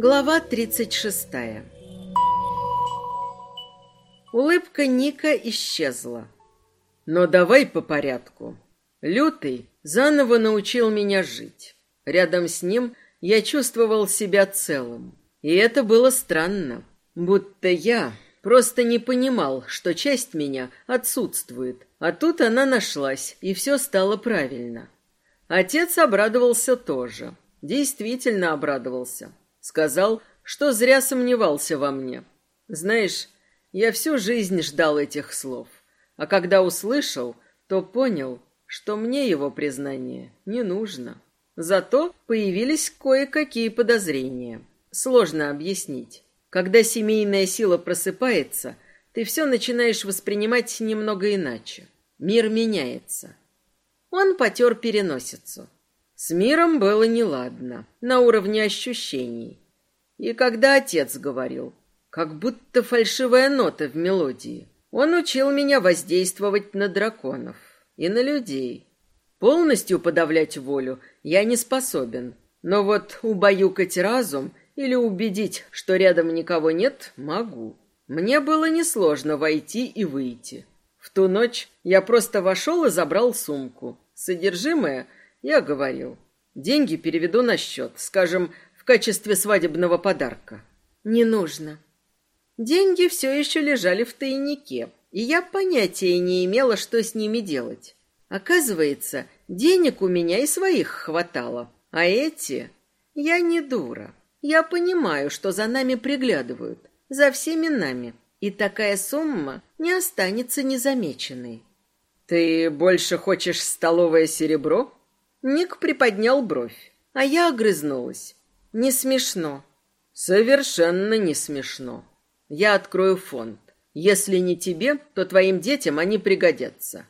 Глава 36. Улыбка Ника исчезла. Но давай по порядку. Лютый заново научил меня жить. Рядом с ним я чувствовал себя целым. И это было странно. Будто я просто не понимал, что часть меня отсутствует. А тут она нашлась, и все стало правильно. Отец обрадовался тоже. Действительно обрадовался. Сказал, что зря сомневался во мне. Знаешь, я всю жизнь ждал этих слов. А когда услышал, то понял, что мне его признание не нужно. Зато появились кое-какие подозрения. Сложно объяснить. Когда семейная сила просыпается, ты все начинаешь воспринимать немного иначе. Мир меняется. Он потер переносицу. С миром было неладно, на уровне ощущений. И когда отец говорил, как будто фальшивая нота в мелодии, он учил меня воздействовать на драконов и на людей. Полностью подавлять волю я не способен, но вот убаюкать разум или убедить, что рядом никого нет, могу. Мне было несложно войти и выйти. В ту ночь я просто вошел и забрал сумку. Содержимое — я говорил, деньги переведу на счет, скажем, в качестве свадебного подарка. Не нужно. Деньги все еще лежали в тайнике, и я понятия не имела, что с ними делать. Оказывается, денег у меня и своих хватало, а эти... Я не дура. Я понимаю, что за нами приглядывают, за всеми нами, и такая сумма не останется незамеченной. Ты больше хочешь столовое серебро? Ник приподнял бровь, а я огрызнулась. Не смешно. Совершенно не смешно. Я открою фонд. Если не тебе, то твоим детям они пригодятся.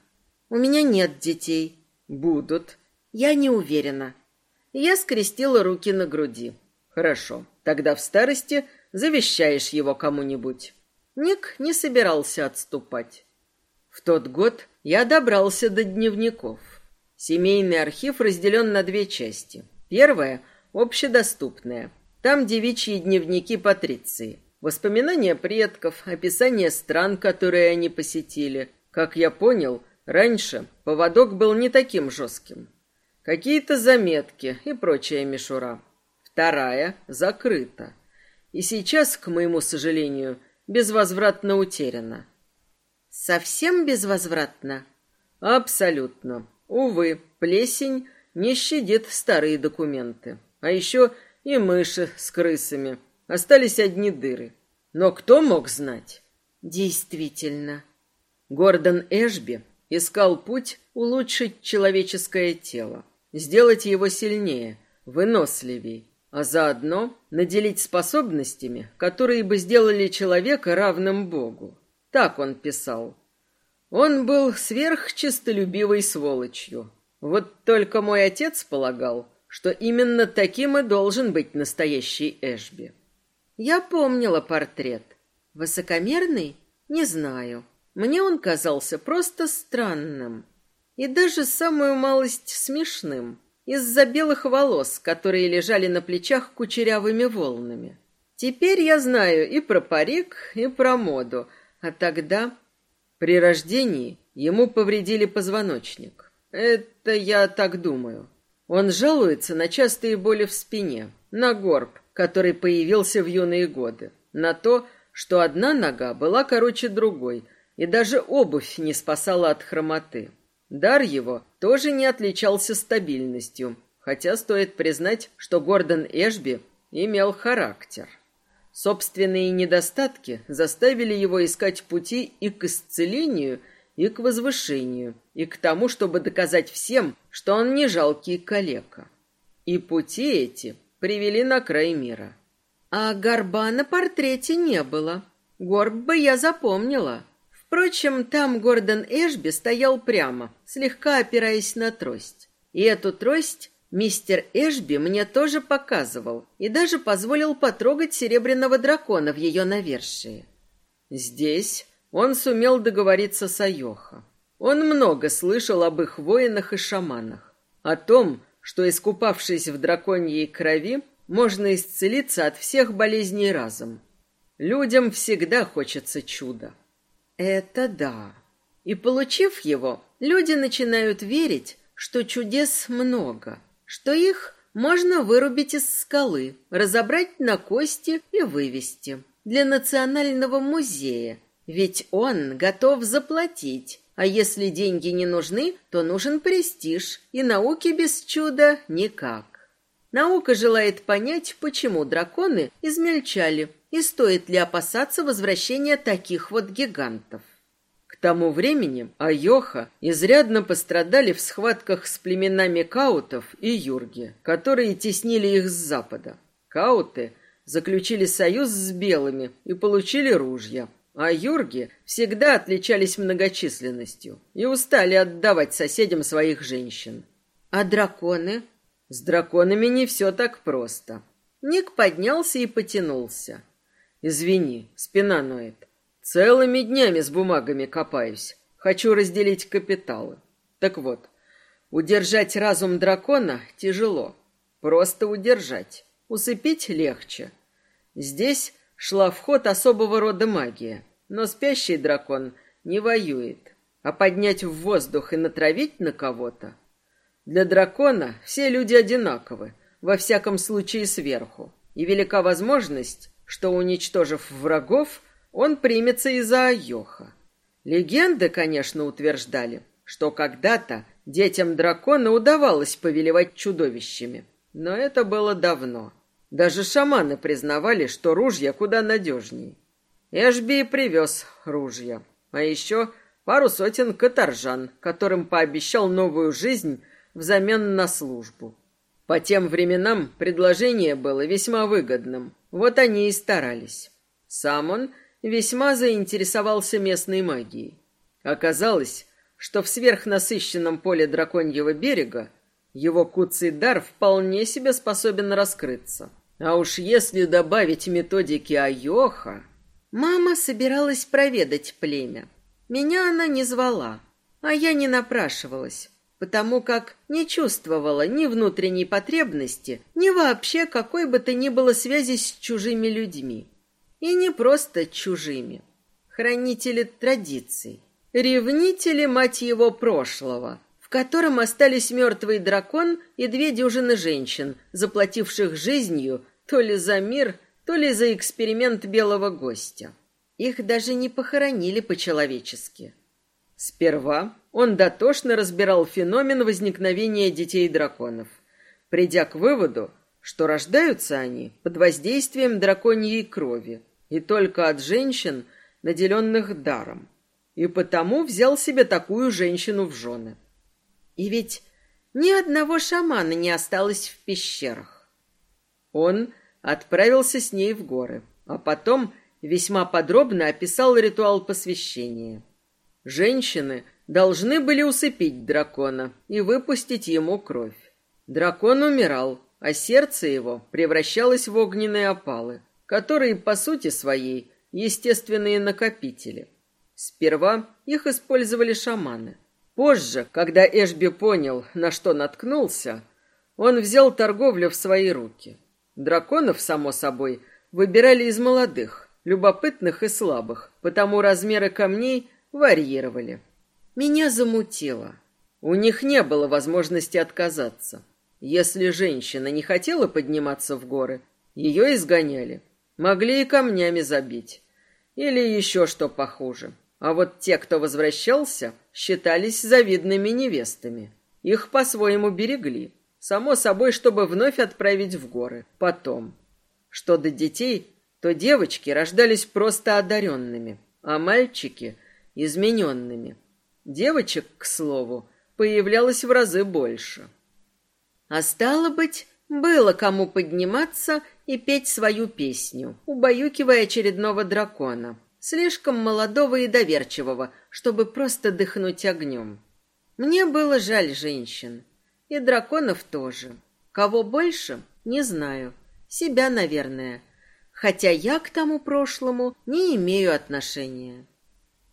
У меня нет детей. Будут. Я не уверена. Я скрестила руки на груди. Хорошо. Тогда в старости завещаешь его кому-нибудь. Ник не собирался отступать. В тот год я добрался до дневников. Семейный архив разделен на две части. Первая – общедоступная. Там девичьи дневники Патриции. Воспоминания предков, описание стран, которые они посетили. Как я понял, раньше поводок был не таким жестким. Какие-то заметки и прочая мишура. Вторая закрыта. И сейчас, к моему сожалению, безвозвратно утеряна. Совсем безвозвратно? Абсолютно. Увы, плесень не щадит старые документы. А еще и мыши с крысами. Остались одни дыры. Но кто мог знать? Действительно. Гордон Эшби искал путь улучшить человеческое тело, сделать его сильнее, выносливей, а заодно наделить способностями, которые бы сделали человека равным Богу. Так он писал. Он был сверхчистолюбивой сволочью. Вот только мой отец полагал, что именно таким и должен быть настоящий Эшби. Я помнила портрет. Высокомерный? Не знаю. Мне он казался просто странным. И даже самую малость смешным. Из-за белых волос, которые лежали на плечах кучерявыми волнами. Теперь я знаю и про парик, и про моду. А тогда при рождении ему повредили позвоночник. Это я так думаю. Он жалуется на частые боли в спине, на горб, который появился в юные годы, на то, что одна нога была короче другой, и даже обувь не спасала от хромоты. Дар его тоже не отличался стабильностью, хотя стоит признать, что Гордон Эшби имел характер. Собственные недостатки заставили его искать пути и к исцелению, и к возвышению, и к тому, чтобы доказать всем, что он не жалкий калека. И пути эти привели на край мира. А горба на портрете не было. Горб бы я запомнила. Впрочем, там Гордон Эшби стоял прямо, слегка опираясь на трость. И эту трость Мистер Эшби мне тоже показывал и даже позволил потрогать серебряного дракона в ее навершие. Здесь он сумел договориться с Айохо. Он много слышал об их воинах и шаманах, о том, что, искупавшись в драконьей крови, можно исцелиться от всех болезней разом. Людям всегда хочется чуда. Это да. И получив его, люди начинают верить, что чудес много, что их можно вырубить из скалы, разобрать на кости и вывести для национального музея, ведь он готов заплатить. А если деньги не нужны, то нужен престиж, и науки без чуда никак. Наука желает понять, почему драконы измельчали, и стоит ли опасаться возвращения таких вот гигантов. Тому времени Айоха изрядно пострадали в схватках с племенами каутов и юрги, которые теснили их с запада. Кауты заключили союз с белыми и получили ружья, а юрги всегда отличались многочисленностью и устали отдавать соседям своих женщин. А драконы? С драконами не все так просто. Ник поднялся и потянулся. Извини, спина ноет. Целыми днями с бумагами копаюсь. Хочу разделить капиталы. Так вот, удержать разум дракона тяжело. Просто удержать. Усыпить легче. Здесь шла в ход особого рода магия. Но спящий дракон не воюет. А поднять в воздух и натравить на кого-то для дракона все люди одинаковы, во всяком случае сверху, и велика возможность, что, уничтожив врагов, он примется и за Айоха. Легенды, конечно, утверждали, что когда-то детям дракона удавалось повелевать чудовищами, но это было давно. Даже шаманы признавали, что ружья куда надежнее. Эшби привез ружья, а еще пару сотен каторжан, которым пообещал новую жизнь взамен на службу. По тем временам предложение было весьма выгодным. Вот они и старались. Сам он весьма заинтересовался местной магией. Оказалось, что в сверхнасыщенном поле драконьего берега его куцый дар вполне себе способен раскрыться. А уж если добавить методики Айоха... Мама собиралась проведать племя. Меня она не звала, а я не напрашивалась потому как не чувствовала ни внутренней потребности, ни вообще какой бы то ни было связи с чужими людьми. И не просто чужими. Хранители традиций. Ревнители, мать его, прошлого, в котором остались мертвый дракон и две дюжины женщин, заплативших жизнью то ли за мир, то ли за эксперимент белого гостя. Их даже не похоронили по-человечески. Сперва он дотошно разбирал феномен возникновения детей-драконов, придя к выводу, что рождаются они под воздействием драконьей крови и только от женщин, наделенных даром, и потому взял себе такую женщину в жены. И ведь ни одного шамана не осталось в пещерах. Он отправился с ней в горы, а потом весьма подробно описал ритуал посвящения. Женщины должны были усыпить дракона и выпустить ему кровь. Дракон умирал, а сердце его превращалось в огненные опалы, которые, по сути своей, естественные накопители. Сперва их использовали шаманы. Позже, когда Эшби понял, на что наткнулся, он взял торговлю в свои руки. Драконов, само собой, выбирали из молодых, любопытных и слабых, потому размеры камней варьировали. Меня замутило. У них не было возможности отказаться. Если женщина не хотела подниматься в горы, ее изгоняли. Могли и камнями забить. Или еще что похуже. А вот те, кто возвращался, считались завидными невестами. Их по-своему берегли. Само собой, чтобы вновь отправить в горы. Потом. Что до детей, то девочки рождались просто одаренными, а мальчики — измененными. Девочек, к слову, появлялось в разы больше. А стало быть, было кому подниматься и петь свою песню, убаюкивая очередного дракона, слишком молодого и доверчивого, чтобы просто дыхнуть огнем. Мне было жаль женщин. И драконов тоже. Кого больше, не знаю. Себя, наверное. Хотя я к тому прошлому не имею отношения.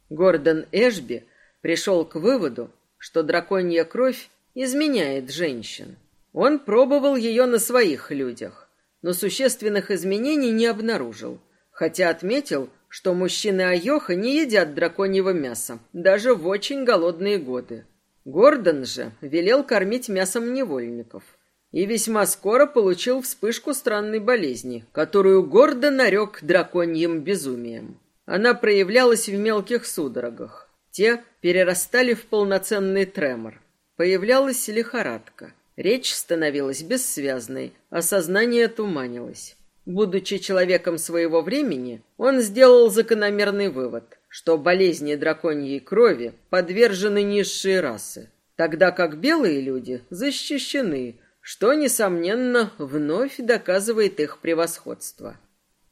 Гордон Эшби пришел к выводу, что драконья кровь изменяет женщин. Он пробовал ее на своих людях, но существенных изменений не обнаружил, хотя отметил, что мужчины Айоха не едят драконьего мяса, даже в очень голодные годы. Гордон же велел кормить мясом невольников и весьма скоро получил вспышку странной болезни, которую гордо нарек драконьим безумием. Она проявлялась в мелких судорогах. Те перерастали в полноценный тремор. Появлялась лихорадка. Речь становилась бессвязной, а сознание туманилось. Будучи человеком своего времени, он сделал закономерный вывод, что болезни драконьей крови подвержены низшие расы, тогда как белые люди защищены, что, несомненно, вновь доказывает их превосходство.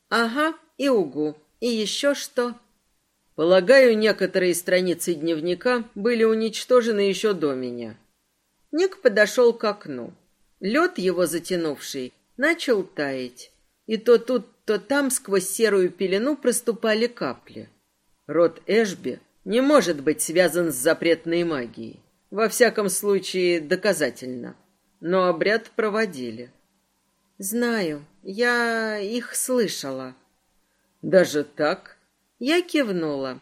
Ага, и угу. И еще что? Полагаю, некоторые страницы дневника были уничтожены еще до меня. Ник подошел к окну. Лед, его затянувший, начал таять и то тут, то там сквозь серую пелену проступали капли. Род Эшби не может быть связан с запретной магией. Во всяком случае, доказательно. Но обряд проводили. Знаю, я их слышала. Даже так? Я кивнула.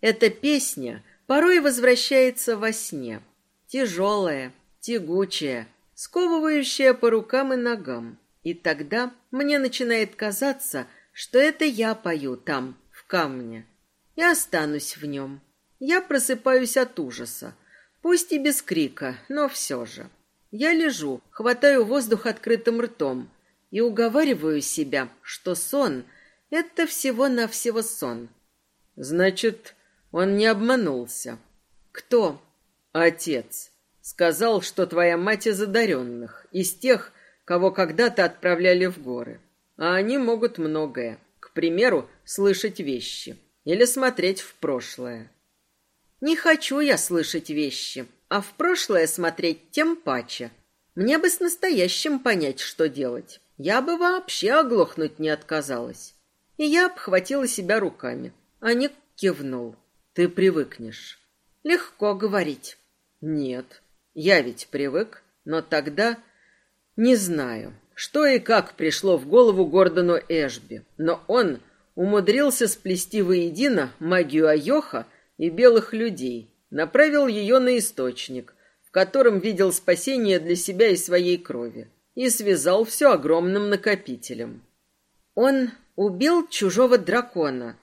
Эта песня порой возвращается во сне. Тяжелая, тягучая, сковывающая по рукам и ногам. И тогда мне начинает казаться, что это я пою там, в камне. И останусь в нем. Я просыпаюсь от ужаса. Пусть и без крика, но все же. Я лежу, хватаю воздух открытым ртом и уговариваю себя, что сон — это всего-навсего сон. Значит, он не обманулся. Кто? Отец. Сказал, что твоя мать из одаренных, из тех, кого когда-то отправляли в горы. А они могут многое. К примеру, слышать вещи или смотреть в прошлое. Не хочу я слышать вещи, а в прошлое смотреть тем паче. Мне бы с настоящим понять, что делать. Я бы вообще оглохнуть не отказалась. И я обхватила себя руками. А Ник кивнул. Ты привыкнешь. Легко говорить. Нет, я ведь привык, но тогда не знаю, что и как пришло в голову Гордону Эшби, но он умудрился сплести воедино магию Айоха и белых людей, направил ее на источник, в котором видел спасение для себя и своей крови, и связал все огромным накопителем. Он убил чужого дракона.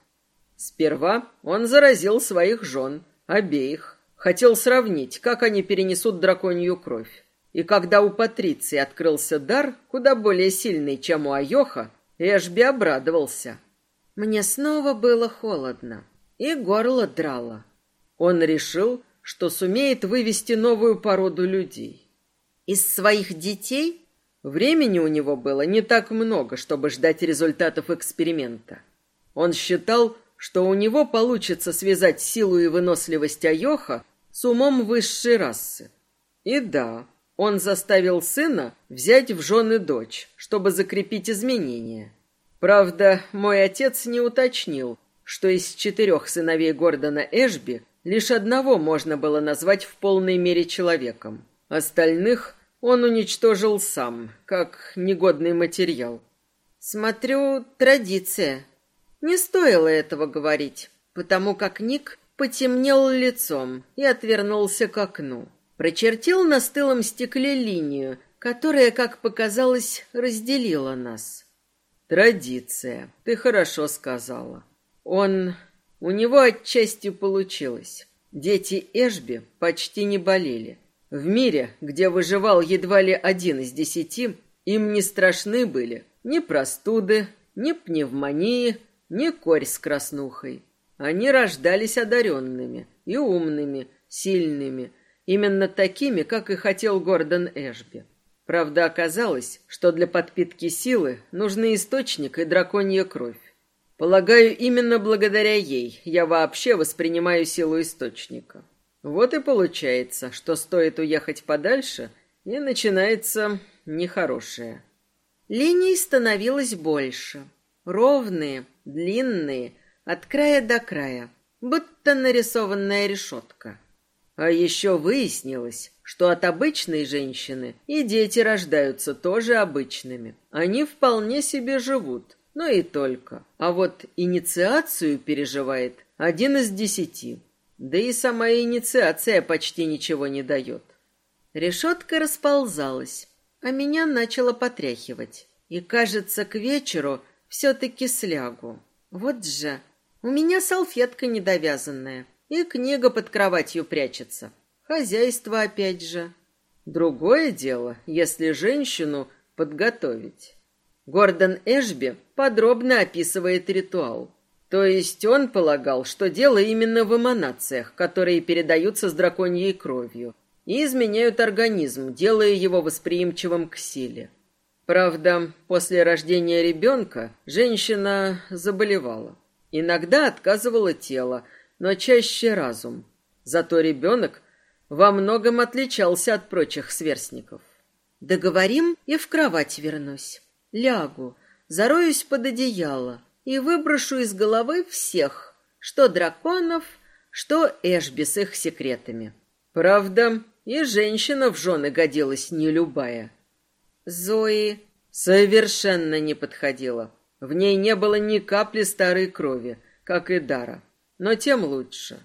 Сперва он заразил своих жен, обеих, хотел сравнить, как они перенесут драконью кровь. И когда у Патриции открылся дар, куда более сильный, чем у Айоха, Эшби обрадовался. Мне снова было холодно, и горло драло. Он решил, что сумеет вывести новую породу людей. Из своих детей? Времени у него было не так много, чтобы ждать результатов эксперимента. Он считал, что у него получится связать силу и выносливость Айоха с умом высшей расы. И да, он заставил сына взять в жены дочь, чтобы закрепить изменения. Правда, мой отец не уточнил, что из четырех сыновей Гордона Эшби лишь одного можно было назвать в полной мере человеком. Остальных он уничтожил сам, как негодный материал. Смотрю, традиция. Не стоило этого говорить, потому как Ник потемнел лицом и отвернулся к окну. Прочертил на стылом стекле линию, которая, как показалось, разделила нас. Традиция. Ты хорошо сказала. Он... У него отчасти получилось. Дети Эшби почти не болели. В мире, где выживал едва ли один из десяти, им не страшны были ни простуды, ни пневмонии, ни корь с краснухой. Они рождались одаренными и умными, сильными, Именно такими, как и хотел Гордон Эшби. Правда, оказалось, что для подпитки силы нужны источник и драконья кровь. Полагаю, именно благодаря ей я вообще воспринимаю силу источника. Вот и получается, что стоит уехать подальше, и начинается нехорошее. Линий становилось больше. Ровные, длинные, от края до края, будто нарисованная решетка. А еще выяснилось, что от обычной женщины и дети рождаются тоже обычными. Они вполне себе живут, но и только. А вот инициацию переживает один из десяти. Да и сама инициация почти ничего не дает. Решетка расползалась, а меня начало потряхивать. И, кажется, к вечеру все-таки слягу. Вот же, у меня салфетка недовязанная. И книга под кроватью прячется. Хозяйство опять же. Другое дело, если женщину подготовить. Гордон Эшби подробно описывает ритуал. То есть он полагал, что дело именно в эманациях, которые передаются с драконьей кровью и изменяют организм, делая его восприимчивым к силе. Правда, после рождения ребенка женщина заболевала. Иногда отказывало тело, но чаще разум. Зато ребенок во многом отличался от прочих сверстников. Договорим и в кровать вернусь. Лягу, зароюсь под одеяло и выброшу из головы всех, что драконов, что Эшби с их секретами. Правда, и женщина в жены годилась не любая. Зои совершенно не подходила. В ней не было ни капли старой крови, как и Дара но тем лучше.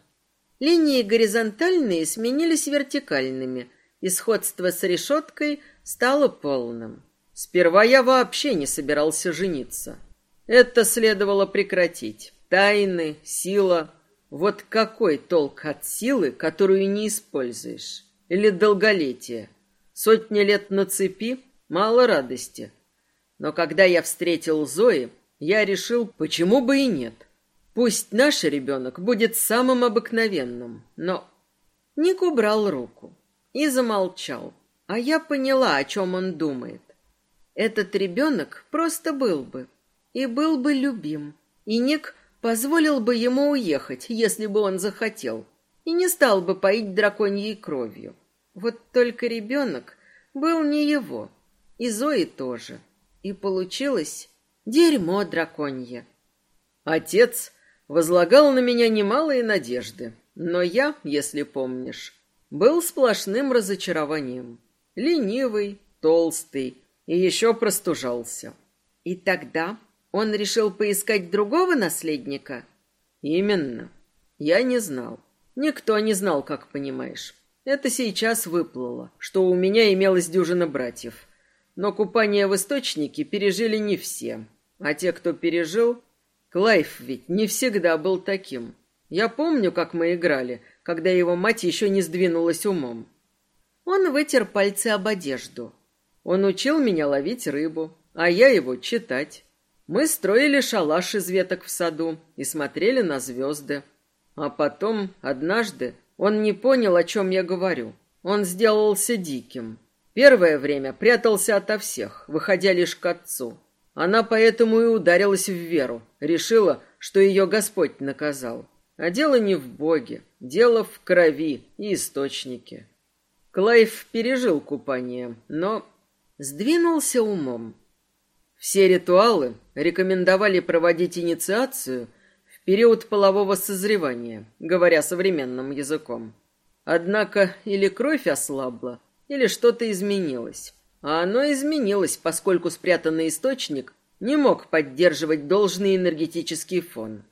Линии горизонтальные сменились вертикальными, и сходство с решеткой стало полным. Сперва я вообще не собирался жениться. Это следовало прекратить. Тайны, сила. Вот какой толк от силы, которую не используешь? Или долголетие? Сотни лет на цепи — мало радости. Но когда я встретил Зои, я решил, почему бы и нет. Пусть наш ребенок будет самым обыкновенным, но... Ник убрал руку и замолчал, а я поняла, о чем он думает. Этот ребенок просто был бы, и был бы любим, и Ник позволил бы ему уехать, если бы он захотел, и не стал бы поить драконьей кровью. Вот только ребенок был не его, и Зои тоже, и получилось дерьмо драконье. Отец возлагал на меня немалые надежды, но я, если помнишь, был сплошным разочарованием. Ленивый, толстый и еще простужался. И тогда он решил поискать другого наследника? Именно. Я не знал. Никто не знал, как понимаешь. Это сейчас выплыло, что у меня имелось дюжина братьев. Но купание в источнике пережили не все. А те, кто пережил, Клайв ведь не всегда был таким. Я помню, как мы играли, когда его мать еще не сдвинулась умом. Он вытер пальцы об одежду. Он учил меня ловить рыбу, а я его читать. Мы строили шалаш из веток в саду и смотрели на звезды. А потом, однажды, он не понял, о чем я говорю. Он сделался диким. Первое время прятался ото всех, выходя лишь к отцу. Она поэтому и ударилась в веру, решила, что ее Господь наказал. А дело не в Боге, дело в крови и источнике. Клайв пережил купание, но сдвинулся умом. Все ритуалы рекомендовали проводить инициацию в период полового созревания, говоря современным языком. Однако или кровь ослабла, или что-то изменилось. А оно изменилось, поскольку спрятанный источник не мог поддерживать должный энергетический фон.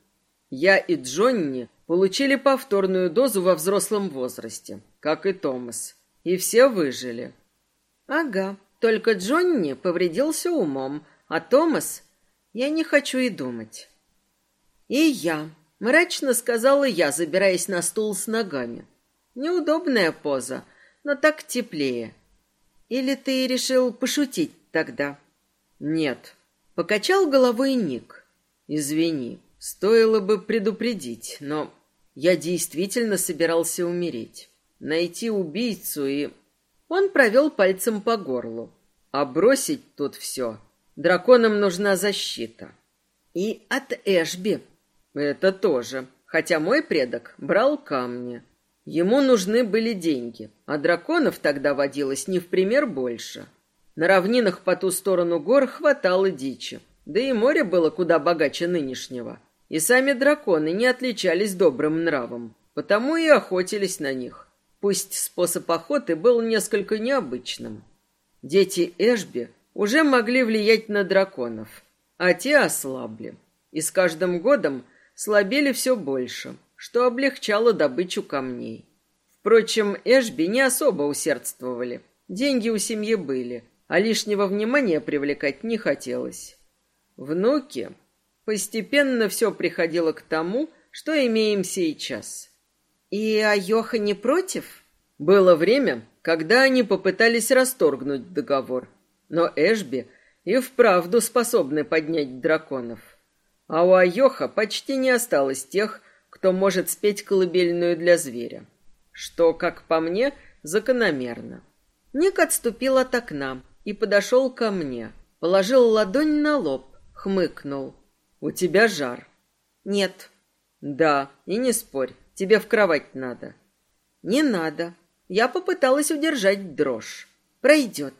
Я и Джонни получили повторную дозу во взрослом возрасте, как и Томас, и все выжили. Ага, только Джонни повредился умом, а Томас... Я не хочу и думать. И я, мрачно сказала я, забираясь на стул с ногами. Неудобная поза, но так теплее. Или ты решил пошутить тогда? Нет. Покачал головой Ник. Извини, стоило бы предупредить, но я действительно собирался умереть. Найти убийцу и... Он провел пальцем по горлу. А бросить тут все. Драконам нужна защита. И от Эшби. Это тоже. Хотя мой предок брал камни. Ему нужны были деньги, а драконов тогда водилось не в пример больше. На равнинах по ту сторону гор хватало дичи, да и море было куда богаче нынешнего. И сами драконы не отличались добрым нравом, потому и охотились на них. Пусть способ охоты был несколько необычным. Дети Эшби уже могли влиять на драконов, а те ослабли. И с каждым годом слабели все больше, что облегчало добычу камней. Впрочем, Эшби не особо усердствовали. Деньги у семьи были, а лишнего внимания привлекать не хотелось. Внуки... Постепенно все приходило к тому, что имеем сейчас. И Айоха не против? Было время, когда они попытались расторгнуть договор. Но Эшби и вправду способны поднять драконов. А у Айоха почти не осталось тех, кто может спеть колыбельную для зверя. Что, как по мне, закономерно. Ник отступил от окна и подошел ко мне. Положил ладонь на лоб, хмыкнул. «У тебя жар». «Нет». «Да, и не спорь, тебе в кровать надо». «Не надо». Я попыталась удержать дрожь. «Пройдет».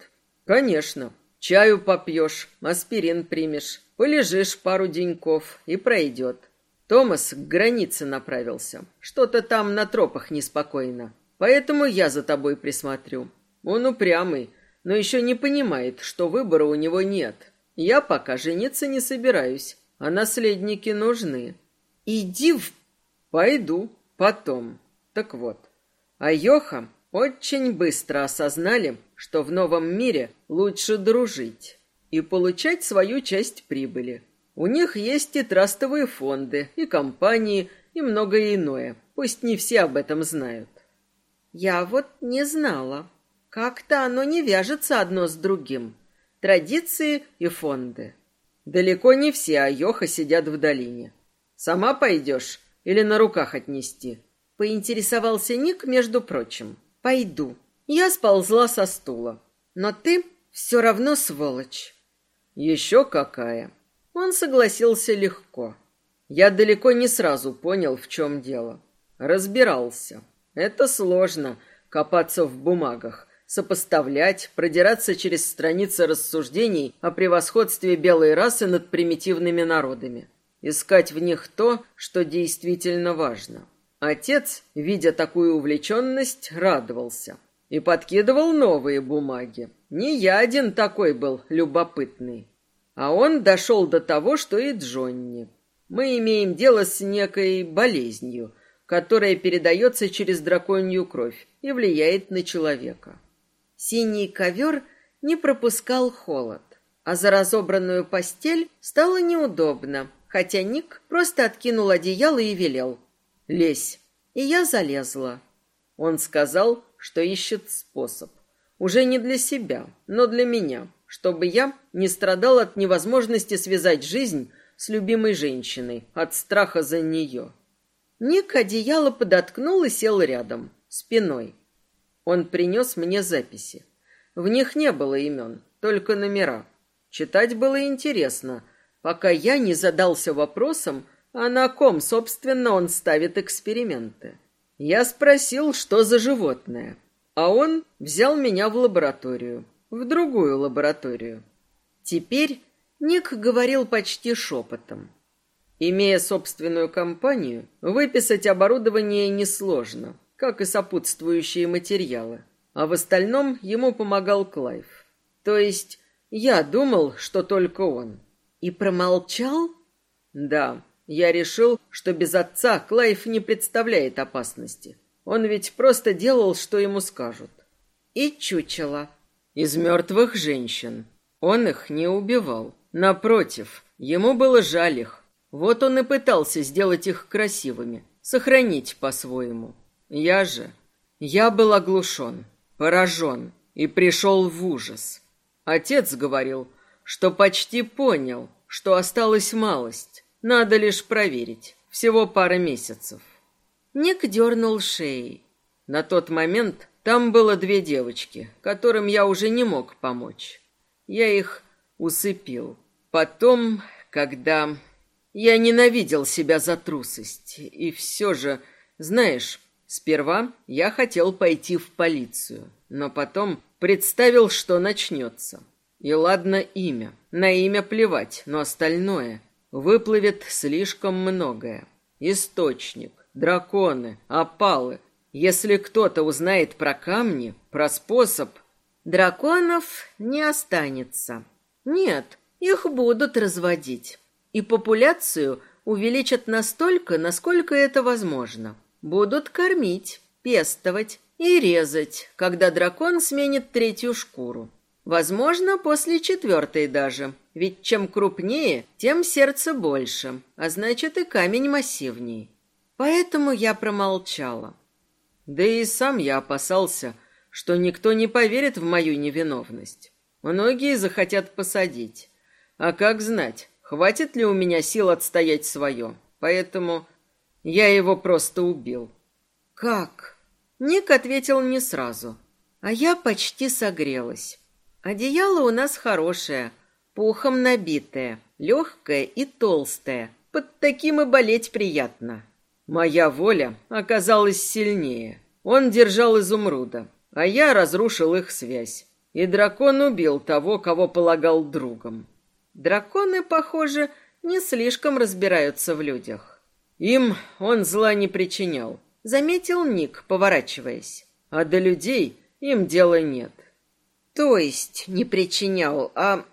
«Конечно. Чаю попьешь, аспирин примешь, полежишь пару деньков и пройдет». Томас к границе направился. Что-то там на тропах неспокойно. Поэтому я за тобой присмотрю. Он упрямый, но еще не понимает, что выбора у него нет. Я пока жениться не собираюсь, а наследники нужны. Иди в... Пойду, потом. Так вот, а Йоха очень быстро осознали, что в новом мире лучше дружить и получать свою часть прибыли. У них есть и трастовые фонды, и компании, и многое иное. Пусть не все об этом знают. Я вот не знала. Как-то оно не вяжется одно с другим. Традиции и фонды. Далеко не все Айоха сидят в долине. Сама пойдешь или на руках отнести? Поинтересовался Ник, между прочим. Пойду. Я сползла со стула. Но ты все равно сволочь. Еще какая. Он согласился легко. Я далеко не сразу понял, в чем дело. Разбирался. Это сложно — копаться в бумагах, сопоставлять, продираться через страницы рассуждений о превосходстве белой расы над примитивными народами, искать в них то, что действительно важно. Отец, видя такую увлеченность, радовался и подкидывал новые бумаги. Не я один такой был любопытный. А он дошел до того, что и Джонни. Мы имеем дело с некой болезнью, которая передается через драконью кровь и влияет на человека. Синий ковер не пропускал холод, а за разобранную постель стало неудобно, хотя Ник просто откинул одеяло и велел. «Лезь!» И я залезла. Он сказал, что ищет способ. Уже не для себя, но для меня, чтобы я не страдал от невозможности связать жизнь с любимой женщиной, от страха за нее. Ник одеяло подоткнул и сел рядом, спиной. Он принес мне записи. В них не было имен, только номера. Читать было интересно, пока я не задался вопросом, а на ком, собственно, он ставит эксперименты. Я спросил, что за животное, а он взял меня в лабораторию, в другую лабораторию. Теперь Ник говорил почти шепотом. Имея собственную компанию, выписать оборудование несложно как и сопутствующие материалы. А в остальном ему помогал Клайв. То есть я думал, что только он. И промолчал? Да, я решил, что без отца Клайв не представляет опасности. Он ведь просто делал, что ему скажут. И чучело. Из мертвых женщин. Он их не убивал. Напротив, ему было жаль их. Вот он и пытался сделать их красивыми, сохранить по-своему. Я же... Я был оглушен, поражен и пришел в ужас. Отец говорил, что почти понял, что осталась малость. Надо лишь проверить. Всего пара месяцев. Ник дернул шеей. На тот момент там было две девочки, которым я уже не мог помочь. Я их усыпил. Потом, когда... Я ненавидел себя за трусость. И все же, знаешь, Сперва я хотел пойти в полицию, но потом представил, что начнется. И ладно имя. На имя плевать, но остальное выплывет слишком многое. Источник, драконы, опалы. Если кто-то узнает про камни, про способ... Драконов не останется. Нет, их будут разводить. И популяцию увеличат настолько, насколько это возможно. Будут кормить, пестовать и резать, когда дракон сменит третью шкуру. Возможно, после четвертой даже. Ведь чем крупнее, тем сердце больше, а значит и камень массивнее. Поэтому я промолчала. Да и сам я опасался, что никто не поверит в мою невиновность. Многие захотят посадить. А как знать, хватит ли у меня сил отстоять свое. Поэтому я его просто убил. Как? Ник ответил не сразу, а я почти согрелась. Одеяло у нас хорошее, пухом набитое, легкое и толстое. Под таким и болеть приятно. Моя воля оказалась сильнее. Он держал изумруда, а я разрушил их связь. И дракон убил того, кого полагал другом. Драконы, похоже, не слишком разбираются в людях. Им он зла не причинял, заметил Ник, поворачиваясь. А до людей им дела нет. То есть не причинял, а...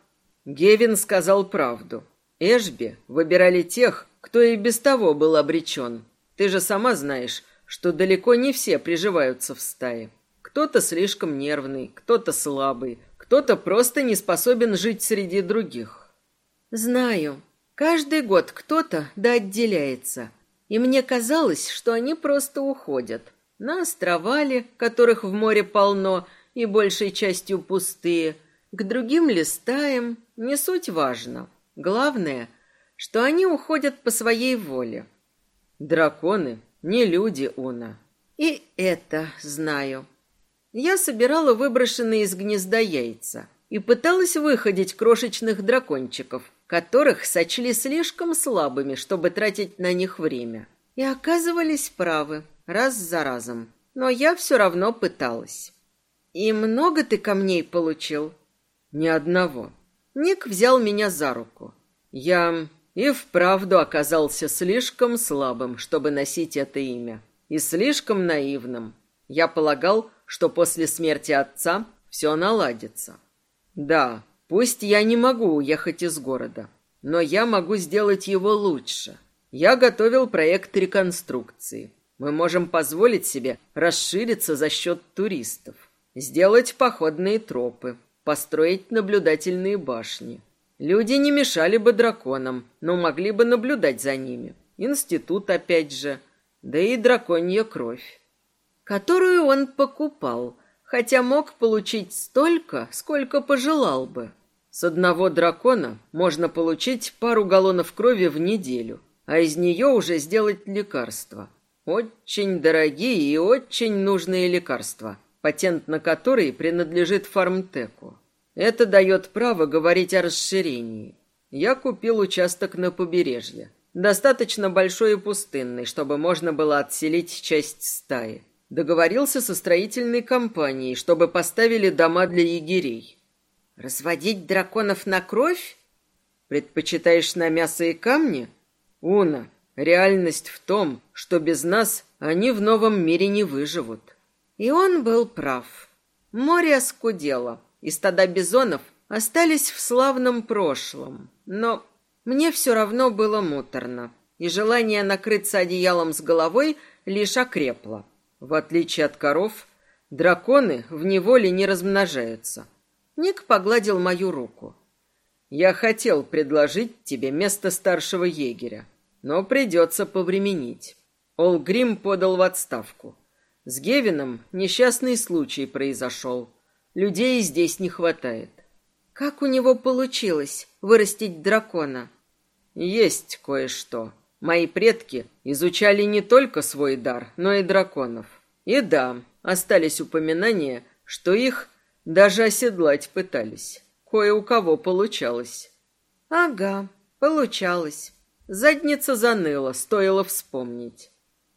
Гевин сказал правду. Эшби выбирали тех, кто и без того был обречен. Ты же сама знаешь, что далеко не все приживаются в стае. Кто-то слишком нервный, кто-то слабый, кто-то просто не способен жить среди других. Знаю. Каждый год кто-то да отделяется. И мне казалось, что они просто уходят. На острова ли, которых в море полно и большей частью пустые, к другим листаем, не суть важно. Главное, что они уходят по своей воле. Драконы не люди, Уна. И это знаю. Я собирала выброшенные из гнезда яйца и пыталась выходить крошечных дракончиков, которых сочли слишком слабыми, чтобы тратить на них время. И оказывались правы, раз за разом. Но я все равно пыталась. «И много ты камней получил?» «Ни одного». Ник взял меня за руку. «Я и вправду оказался слишком слабым, чтобы носить это имя, и слишком наивным. Я полагал, что после смерти отца все наладится. Да, пусть я не могу уехать из города, но я могу сделать его лучше. Я готовил проект реконструкции. Мы можем позволить себе расшириться за счет туристов, сделать походные тропы, построить наблюдательные башни. Люди не мешали бы драконам, но могли бы наблюдать за ними. Институт опять же, да и драконья кровь. Которую он покупал, хотя мог получить столько, сколько пожелал бы. С одного дракона можно получить пару галлонов крови в неделю, а из нее уже сделать лекарства. Очень дорогие и очень нужные лекарства, патент на которые принадлежит фармтеку. Это дает право говорить о расширении. Я купил участок на побережье, достаточно большой и пустынный, чтобы можно было отселить часть стаи. Договорился со строительной компанией, чтобы поставили дома для егерей. Разводить драконов на кровь? Предпочитаешь на мясо и камни? Уна, реальность в том, что без нас они в новом мире не выживут. И он был прав. Море оскудело и стада бизонов остались в славном прошлом. Но мне все равно было муторно, и желание накрыться одеялом с головой лишь окрепло. В отличие от коров, драконы в неволе не размножаются. Ник погладил мою руку. Я хотел предложить тебе место старшего егеря, но придется повременить. Олгрим подал в отставку. С Гевином несчастный случай произошел. Людей здесь не хватает. Как у него получилось вырастить дракона? Есть кое-что. Мои предки изучали не только свой дар, но и драконов. И да, остались упоминания, что их даже оседлать пытались. Кое у кого получалось. Ага, получалось. Задница заныла, стоило вспомнить.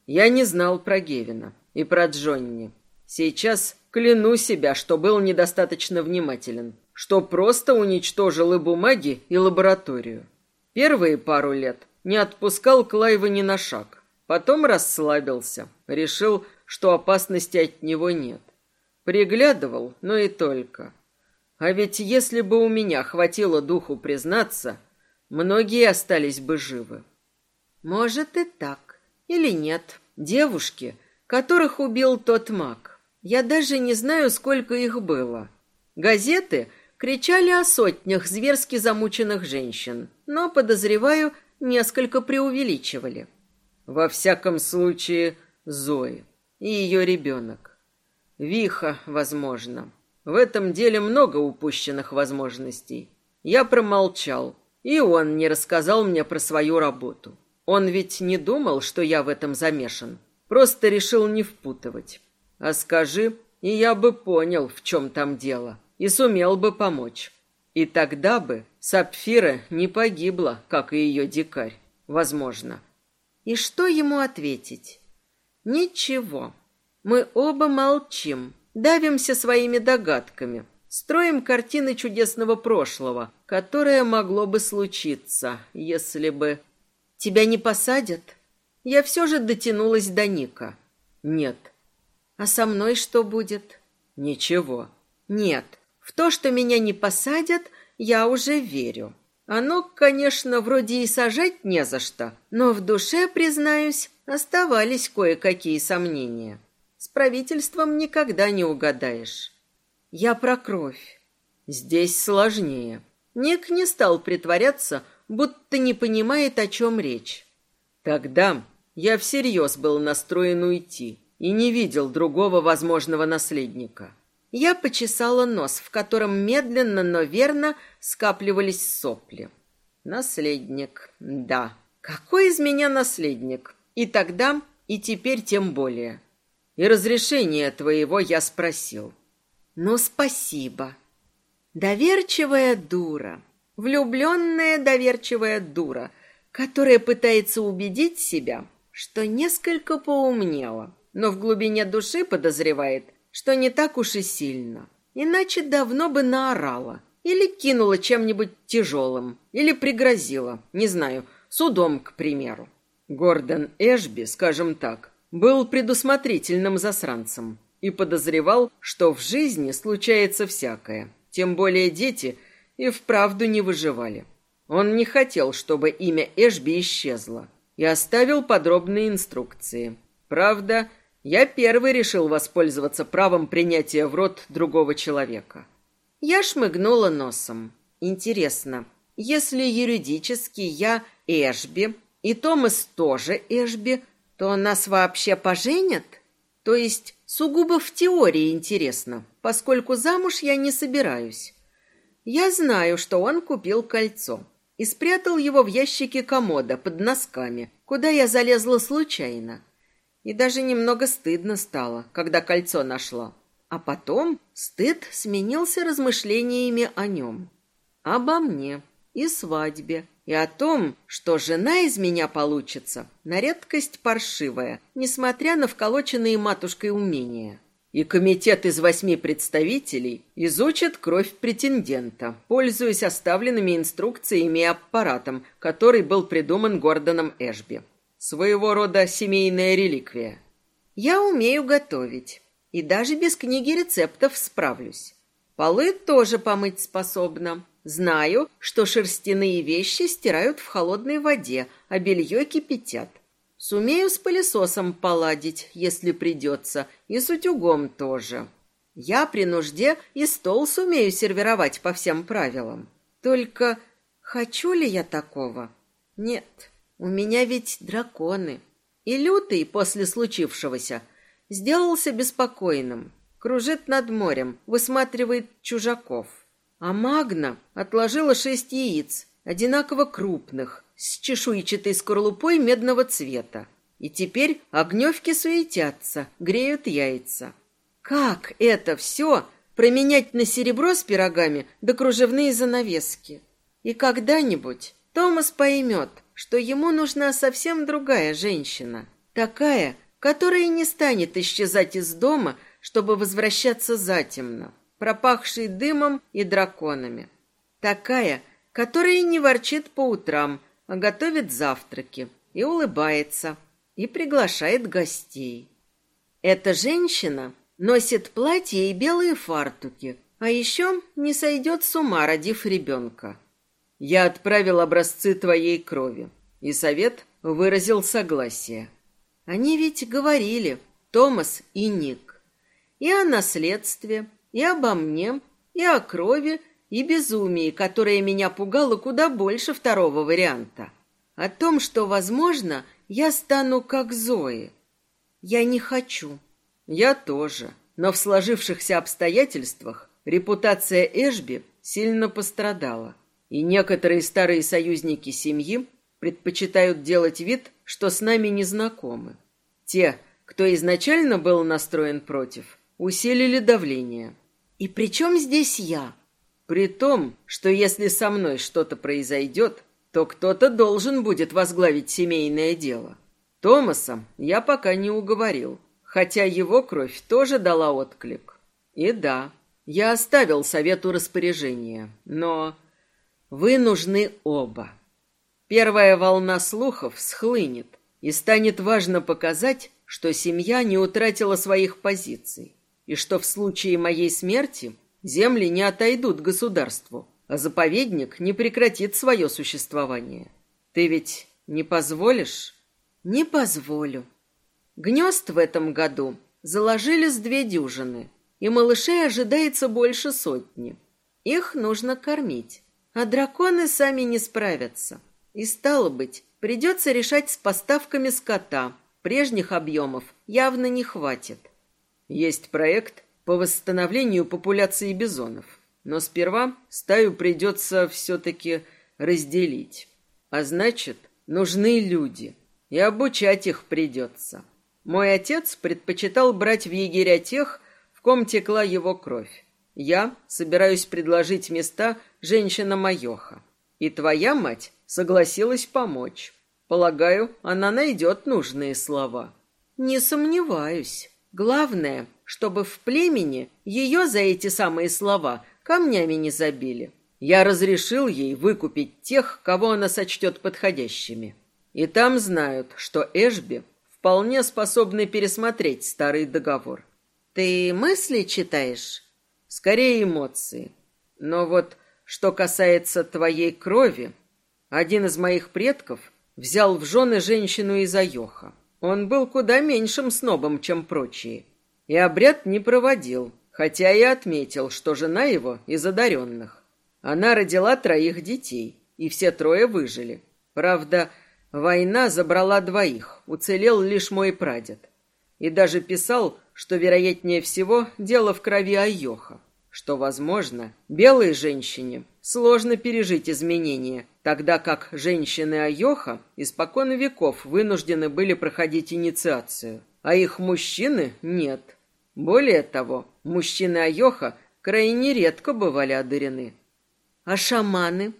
Я не знал про Гевина и про Джонни. Сейчас кляну себя, что был недостаточно внимателен, что просто уничтожил и бумаги, и лабораторию. Первые пару лет не отпускал Клайва ни на шаг. Потом расслабился, решил, что опасности от него нет. Приглядывал, но и только. А ведь если бы у меня хватило духу признаться, многие остались бы живы. Может и так, или нет. Девушки, которых убил тот маг. Я даже не знаю, сколько их было. Газеты кричали о сотнях зверски замученных женщин, но, подозреваю, несколько преувеличивали. Во всяком случае, Зои и ее ребенок. Виха, возможно. В этом деле много упущенных возможностей. Я промолчал, и он не рассказал мне про свою работу. Он ведь не думал, что я в этом замешан. Просто решил не впутывать. А скажи, и я бы понял, в чем там дело, и сумел бы помочь. И тогда бы Сапфира не погибла, как и ее дикарь. Возможно. И что ему ответить? Ничего. Мы оба молчим, давимся своими догадками, строим картины чудесного прошлого, которое могло бы случиться, если бы... Тебя не посадят? Я все же дотянулась до Ника. Нет. А со мной что будет? Ничего. Нет. В то, что меня не посадят, я уже верю. Оно, конечно, вроде и сажать не за что, но в душе, признаюсь, оставались кое-какие сомнения. С правительством никогда не угадаешь. Я про кровь. Здесь сложнее. Ник не стал притворяться, будто не понимает, о чем речь. Тогда я всерьез был настроен уйти и не видел другого возможного наследника. Я почесала нос, в котором медленно, но верно скапливались сопли. Наследник, да. Какой из меня наследник? И тогда, и теперь тем более. И разрешение твоего я спросил. Ну, спасибо. Доверчивая дура. Влюбленная доверчивая дура, которая пытается убедить себя, что несколько поумнела, но в глубине души подозревает, что не так уж и сильно. Иначе давно бы наорала. Или кинула чем-нибудь тяжелым. Или пригрозила, не знаю, судом, к примеру. Гордон Эшби, скажем так, был предусмотрительным засранцем и подозревал, что в жизни случается всякое. Тем более дети и вправду не выживали. Он не хотел, чтобы имя Эшби исчезло, и оставил подробные инструкции. Правда, я первый решил воспользоваться правом принятия в рот другого человека. Я шмыгнула носом. Интересно, если юридически я Эшби, и Томас тоже Эшби, то нас вообще поженят? То есть сугубо в теории интересно, поскольку замуж я не собираюсь. Я знаю, что он купил кольцо и спрятал его в ящике комода под носками, куда я залезла случайно. И даже немного стыдно стало, когда кольцо нашла. А потом стыд сменился размышлениями о нем. Обо мне и свадьбе, и о том, что жена из меня получится на редкость паршивая, несмотря на вколоченные матушкой умения. И комитет из восьми представителей изучит кровь претендента, пользуясь оставленными инструкциями и аппаратом, который был придуман Гордоном Эшби. Своего рода семейная реликвия. Я умею готовить. И даже без книги рецептов справлюсь. Полы тоже помыть способна. Знаю, что шерстяные вещи стирают в холодной воде, а белье кипятят. Сумею с пылесосом поладить, если придется, и с утюгом тоже. Я при нужде и стол сумею сервировать по всем правилам. Только хочу ли я такого? Нет. У меня ведь драконы. И лютый после случившегося сделался беспокойным. Кружит над морем, высматривает чужаков. А Магна отложила шесть яиц, одинаково крупных, с чешуйчатой скорлупой медного цвета. И теперь огневки суетятся, греют яйца. Как это все променять на серебро с пирогами да кружевные занавески? И когда-нибудь Томас поймет, что ему нужна совсем другая женщина. Такая, которая не станет исчезать из дома, чтобы возвращаться затемно, пропахшей дымом и драконами. Такая, которая не ворчит по утрам, а готовит завтраки и улыбается, и приглашает гостей. Эта женщина носит платье и белые фартуки, а еще не сойдет с ума, родив ребенка. Я отправил образцы твоей крови, и совет выразил согласие. Они ведь говорили, Томас и Ник, и о наследстве, и обо мне, и о крови, и безумии, которое меня пугало куда больше второго варианта. О том, что, возможно, я стану как Зои. Я не хочу. Я тоже. Но в сложившихся обстоятельствах репутация Эшби сильно пострадала. И некоторые старые союзники семьи предпочитают делать вид, что с нами не знакомы. Те, кто изначально был настроен против, усилили давление. И при чем здесь я? При том, что если со мной что-то произойдет, то кто-то должен будет возглавить семейное дело. Томаса я пока не уговорил, хотя его кровь тоже дала отклик. И да, я оставил совету распоряжения, но вы нужны оба. Первая волна слухов схлынет, и станет важно показать, что семья не утратила своих позиций и что в случае моей смерти земли не отойдут государству, а заповедник не прекратит свое существование. Ты ведь не позволишь? Не позволю. Гнезд в этом году заложили с две дюжины, и малышей ожидается больше сотни. Их нужно кормить, а драконы сами не справятся. И стало быть, придется решать с поставками скота. Прежних объемов явно не хватит. Есть проект по восстановлению популяции бизонов. Но сперва стаю придется все-таки разделить. А значит, нужны люди. И обучать их придется. Мой отец предпочитал брать в егеря тех, в ком текла его кровь. Я собираюсь предложить места женщинам Айоха. И твоя мать согласилась помочь. Полагаю, она найдет нужные слова. Не сомневаюсь. Главное, чтобы в племени ее за эти самые слова камнями не забили. Я разрешил ей выкупить тех, кого она сочтет подходящими. И там знают, что Эшби вполне способны пересмотреть старый договор. Ты мысли читаешь? Скорее эмоции. Но вот что касается твоей крови, один из моих предков взял в жены женщину из Айоха. Он был куда меньшим снобом, чем прочие. И обряд не проводил, хотя и отметил, что жена его из одаренных. Она родила троих детей, и все трое выжили. Правда, война забрала двоих, уцелел лишь мой прадед. И даже писал, что, вероятнее всего, дело в крови Айоха что, возможно, белой женщине сложно пережить изменения, тогда как женщины Айоха испокон веков вынуждены были проходить инициацию, а их мужчины нет. Более того, мужчины Айоха крайне редко бывали одарены. А шаманы?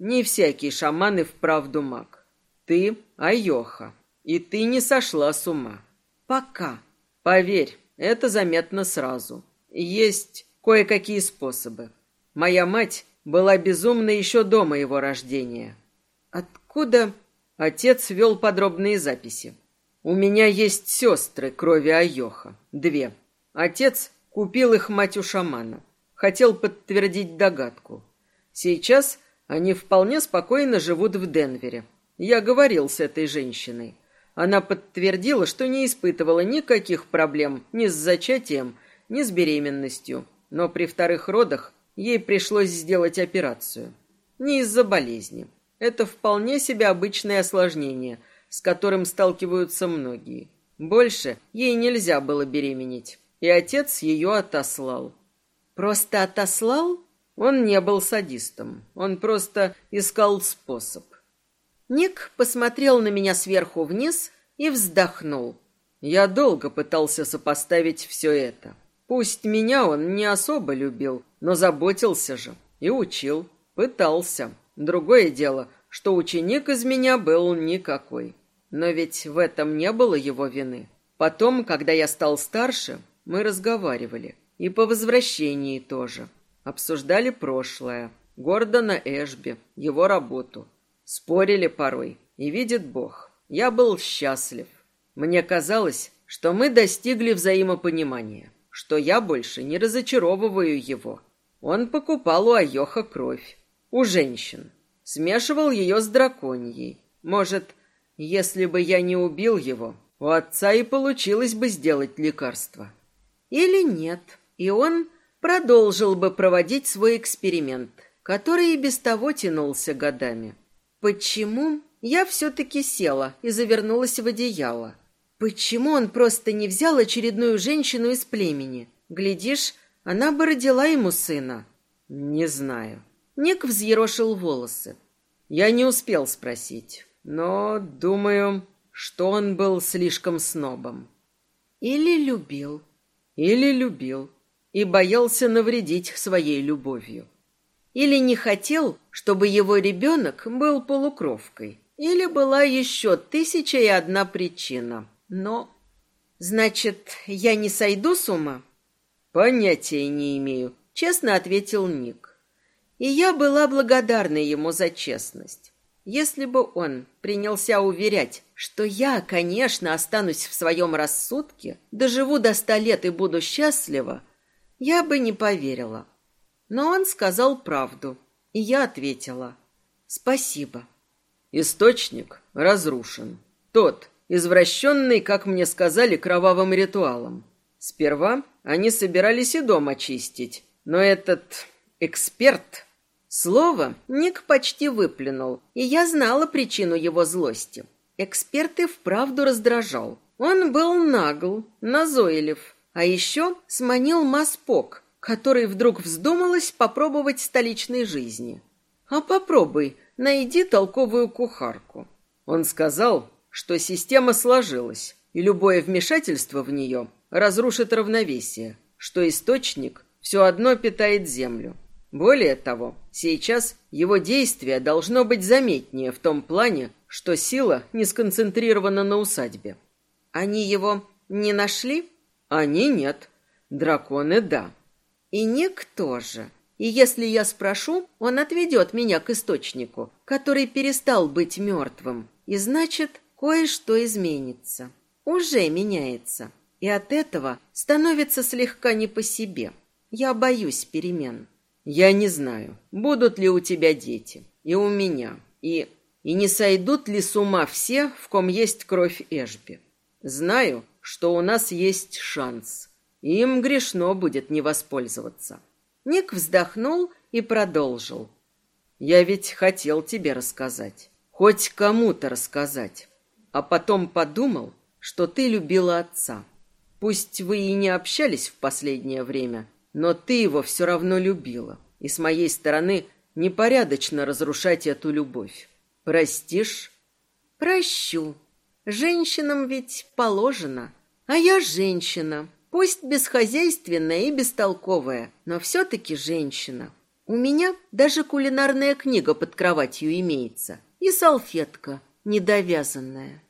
Не всякий шаман и вправду маг. Ты Айоха, и ты не сошла с ума. Пока. Поверь, это заметно сразу. Есть кое-какие способы. Моя мать была безумна еще до моего рождения. Откуда? Отец вел подробные записи. У меня есть сестры крови Айоха. Две. Отец купил их мать у шамана. Хотел подтвердить догадку. Сейчас они вполне спокойно живут в Денвере. Я говорил с этой женщиной. Она подтвердила, что не испытывала никаких проблем ни с зачатием, ни с беременностью, но при вторых родах ей пришлось сделать операцию. Не из-за болезни. Это вполне себе обычное осложнение, с которым сталкиваются многие. Больше ей нельзя было беременеть, и отец ее отослал. Просто отослал? Он не был садистом, он просто искал способ. Ник посмотрел на меня сверху вниз и вздохнул. Я долго пытался сопоставить все это. Пусть меня он не особо любил, но заботился же и учил, пытался. Другое дело, что ученик из меня был никакой. Но ведь в этом не было его вины. Потом, когда я стал старше, мы разговаривали. И по возвращении тоже. Обсуждали прошлое. Гордона Эшби, его работу. Спорили порой. И видит Бог, я был счастлив. Мне казалось, что мы достигли взаимопонимания, что я больше не разочаровываю его. Он покупал у Айоха кровь. У женщин. Смешивал ее с драконьей. Может, если бы я не убил его, у отца и получилось бы сделать лекарство. Или нет, и он продолжил бы проводить свой эксперимент, который и без того тянулся годами. Почему я все-таки села и завернулась в одеяло? Почему он просто не взял очередную женщину из племени? Глядишь, она бы родила ему сына. Не знаю. Ник взъерошил волосы. Я не успел спросить, но думаю, что он был слишком снобом. Или любил. Или любил и боялся навредить своей любовью. Или не хотел, чтобы его ребенок был полукровкой. Или была еще тысяча и одна причина. Но... Значит, я не сойду с ума? Понятия не имею, честно ответил Ник. И я была благодарна ему за честность. Если бы он принялся уверять, что я, конечно, останусь в своем рассудке, доживу до ста лет и буду счастлива, я бы не поверила. Но он сказал правду, и я ответила «Спасибо». Источник разрушен. Тот, извращенный, как мне сказали, кровавым ритуалом. Сперва они собирались и дом очистить, но этот эксперт... Слово Ник почти выплюнул, и я знала причину его злости. Эксперт и вправду раздражал. Он был нагл, назойлив, а еще сманил Маспок, который вдруг вздумалось попробовать столичной жизни. А попробуй, найди толковую кухарку. Он сказал, что система сложилась, и любое вмешательство в нее разрушит равновесие, что источник все одно питает землю. Более того, сейчас его действие должно быть заметнее в том плане, что сила не сконцентрирована на усадьбе. Они его не нашли? Они нет. Драконы да. И никто же. И если я спрошу, он отведет меня к источнику, который перестал быть мертвым. И значит, кое-что изменится. Уже меняется. И от этого становится слегка не по себе. Я боюсь перемен. Я не знаю, будут ли у тебя дети. И у меня. И... И не сойдут ли с ума все, в ком есть кровь Эшби. Знаю, что у нас есть шанс. Им грешно будет не воспользоваться. Ник вздохнул и продолжил. Я ведь хотел тебе рассказать. Хоть кому-то рассказать. А потом подумал, что ты любила отца. Пусть вы и не общались в последнее время, но ты его все равно любила. И с моей стороны непорядочно разрушать эту любовь. Простишь? Прощу. Женщинам ведь положено. А я женщина, пусть бесхозяйственная и бестолковая, но все-таки женщина. У меня даже кулинарная книга под кроватью имеется и салфетка недовязанная.